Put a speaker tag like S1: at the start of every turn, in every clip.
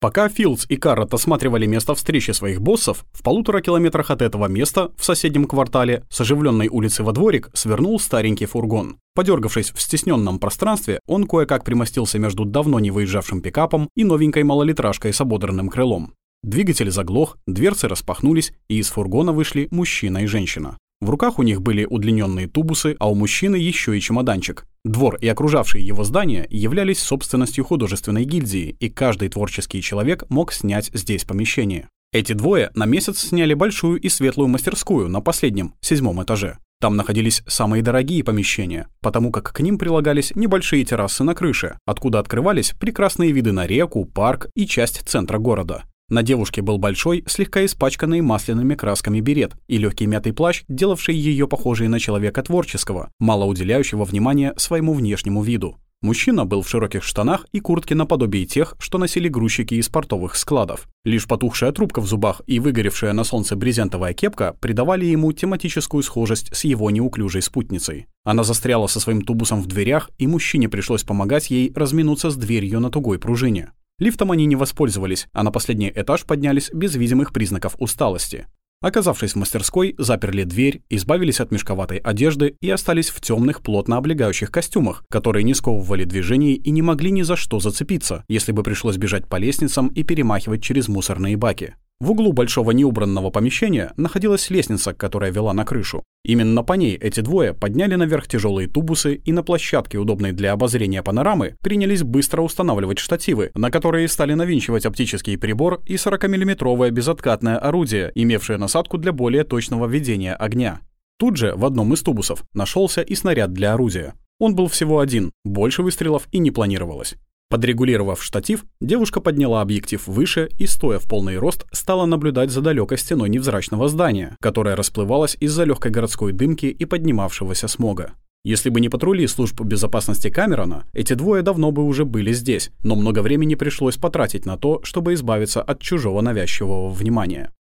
S1: Пока Филдс и Каррот осматривали место встречи своих боссов, в полутора километрах от этого места, в соседнем квартале, с оживленной улицы во дворик, свернул старенький фургон. Подергавшись в стесненном пространстве, он кое-как примостился между давно не выезжавшим пикапом и новенькой малолитражкой с ободранным крылом. Двигатель заглох, дверцы распахнулись, и из фургона вышли мужчина и женщина. В руках у них были удлиненные тубусы, а у мужчины еще и чемоданчик. Двор и окружавшие его здания являлись собственностью художественной гильдии, и каждый творческий человек мог снять здесь помещение. Эти двое на месяц сняли большую и светлую мастерскую на последнем, седьмом этаже. Там находились самые дорогие помещения, потому как к ним прилагались небольшие террасы на крыше, откуда открывались прекрасные виды на реку, парк и часть центра города. На девушке был большой, слегка испачканный масляными красками берет и легкий мятый плащ, делавший ее похожей на человека творческого, мало уделяющего внимания своему внешнему виду. Мужчина был в широких штанах и куртке наподобие тех, что носили грузчики из портовых складов. Лишь потухшая трубка в зубах и выгоревшая на солнце брезентовая кепка придавали ему тематическую схожесть с его неуклюжей спутницей. Она застряла со своим тубусом в дверях, и мужчине пришлось помогать ей разминуться с дверью на тугой пружине. Лифтом они не воспользовались, а на последний этаж поднялись без видимых признаков усталости. Оказавшись в мастерской, заперли дверь, избавились от мешковатой одежды и остались в темных, плотно облегающих костюмах, которые не сковывали движений и не могли ни за что зацепиться, если бы пришлось бежать по лестницам и перемахивать через мусорные баки. В углу большого неубранного помещения находилась лестница, которая вела на крышу. Именно по ней эти двое подняли наверх тяжелые тубусы и на площадке, удобной для обозрения панорамы, принялись быстро устанавливать штативы, на которые стали навинчивать оптический прибор и 40-миллиметровое безоткатное орудие, имевшее насадку для более точного ведения огня. Тут же в одном из тубусов нашелся и снаряд для орудия. Он был всего один, больше выстрелов и не планировалось. Подрегулировав штатив, девушка подняла объектив выше и, стоя в полный рост, стала наблюдать за далекой стеной невзрачного здания, которое расплывалось из-за легкой городской дымки и поднимавшегося смога. Если бы не патрули служб безопасности Камерона, эти двое давно бы уже были здесь, но много времени пришлось потратить на то, чтобы избавиться от чужого навязчивого внимания.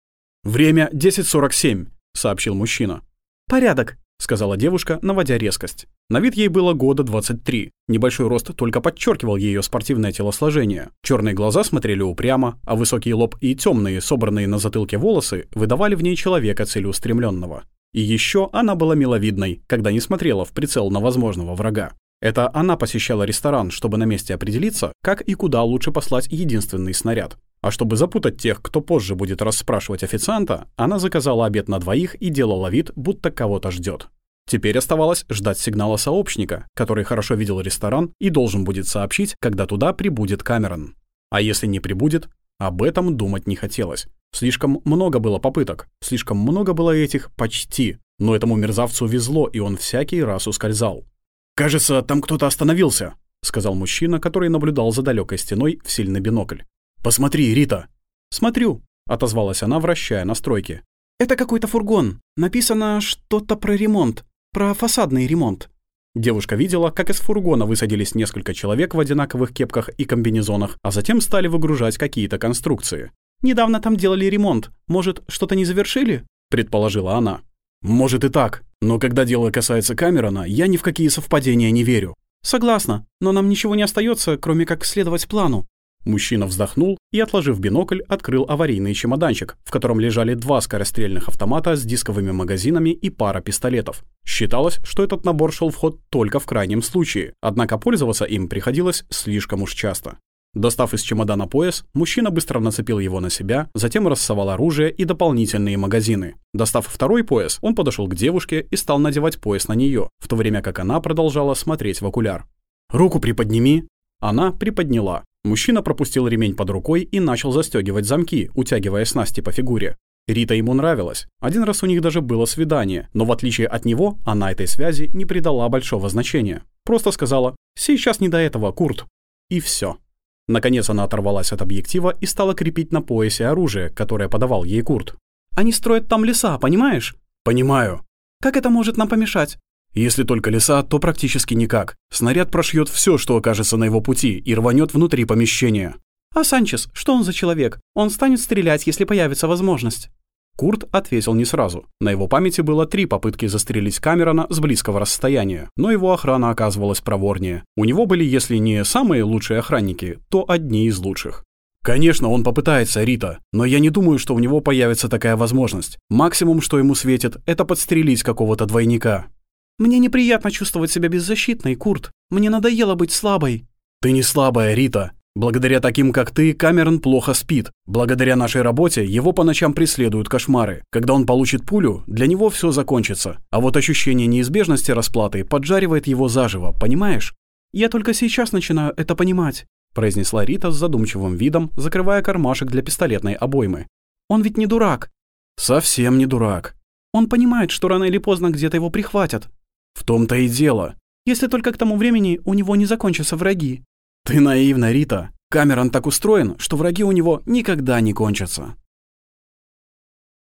S1: «Время 10.47», — сообщил мужчина.
S2: «Порядок», —
S1: сказала девушка, наводя резкость. На вид ей было года 23. Небольшой рост только подчеркивал ее спортивное телосложение. Черные глаза смотрели упрямо, а высокий лоб и темные, собранные на затылке волосы выдавали в ней человека целеустремленного. И еще она была миловидной, когда не смотрела в прицел на возможного врага. Это она посещала ресторан, чтобы на месте определиться, как и куда лучше послать единственный снаряд. А чтобы запутать тех, кто позже будет расспрашивать официанта, она заказала обед на двоих и делала вид, будто кого-то ждет. Теперь оставалось ждать сигнала сообщника, который хорошо видел ресторан и должен будет сообщить, когда туда прибудет Камерон. А если не прибудет, об этом думать не хотелось. Слишком много было попыток, слишком много было этих «почти», но этому мерзавцу везло, и он всякий раз ускользал. «Кажется, там кто-то остановился», — сказал мужчина, который наблюдал за далекой стеной в сильный бинокль. «Посмотри, Рита!»
S2: «Смотрю», — отозвалась она, вращая настройки. «Это какой-то фургон. Написано что-то про ремонт. Про фасадный ремонт».
S1: Девушка видела, как из фургона высадились несколько человек в одинаковых кепках и комбинезонах, а затем стали выгружать какие-то конструкции.
S2: «Недавно там делали ремонт. Может, что-то не завершили?»
S1: — предположила она. «Может и так. Но когда дело касается Камерона, я ни в какие совпадения не верю».
S2: «Согласна. Но нам ничего не остается, кроме как следовать плану.
S1: Мужчина вздохнул и, отложив бинокль, открыл аварийный чемоданчик, в котором лежали два скорострельных автомата с дисковыми магазинами и пара пистолетов. Считалось, что этот набор шел в ход только в крайнем случае, однако пользоваться им приходилось слишком уж часто. Достав из чемодана пояс, мужчина быстро нацепил его на себя, затем рассовал оружие и дополнительные магазины. Достав второй пояс, он подошел к девушке и стал надевать пояс на нее, в то время как она продолжала смотреть в окуляр. «Руку приподними!» Она приподняла. Мужчина пропустил ремень под рукой и начал застегивать замки, утягивая снасти по фигуре. Рита ему нравилась. Один раз у них даже было свидание, но в отличие от него, она этой связи не придала большого значения. Просто сказала «Сейчас не до этого, Курт». И все. Наконец она оторвалась от объектива и стала крепить на поясе оружие, которое подавал ей Курт.
S2: «Они строят там леса, понимаешь?»
S1: «Понимаю».
S2: «Как это может нам помешать?»
S1: Если только леса, то практически никак. Снаряд прошьет все, что окажется на его пути, и рванет внутри помещения.
S2: А Санчес, что он за человек? Он станет стрелять, если появится возможность.
S1: Курт ответил не сразу. На его памяти было три попытки застрелить Камерона с близкого расстояния, но его охрана оказывалась проворнее. У него были, если не самые лучшие охранники, то одни из лучших. Конечно, он попытается, Рита, но я не думаю, что у него появится такая возможность. Максимум, что ему светит, это подстрелить какого-то двойника.
S2: Мне неприятно чувствовать себя беззащитной, Курт. Мне надоело быть слабой.
S1: Ты не слабая, Рита. Благодаря таким, как ты, Камерон плохо спит. Благодаря нашей работе его по ночам преследуют кошмары. Когда он получит пулю, для него все закончится. А вот ощущение неизбежности расплаты поджаривает его заживо, понимаешь?
S2: Я только сейчас начинаю это понимать
S1: произнесла Рита с задумчивым видом, закрывая кармашек для пистолетной обоймы.
S2: «Он ведь не дурак».
S1: «Совсем не дурак».
S2: «Он понимает, что рано или поздно где-то его прихватят».
S1: «В том-то и дело».
S2: «Если только к тому времени у него не закончатся враги».
S1: «Ты наивна, Рита. Камерон так устроен, что враги у него никогда не кончатся».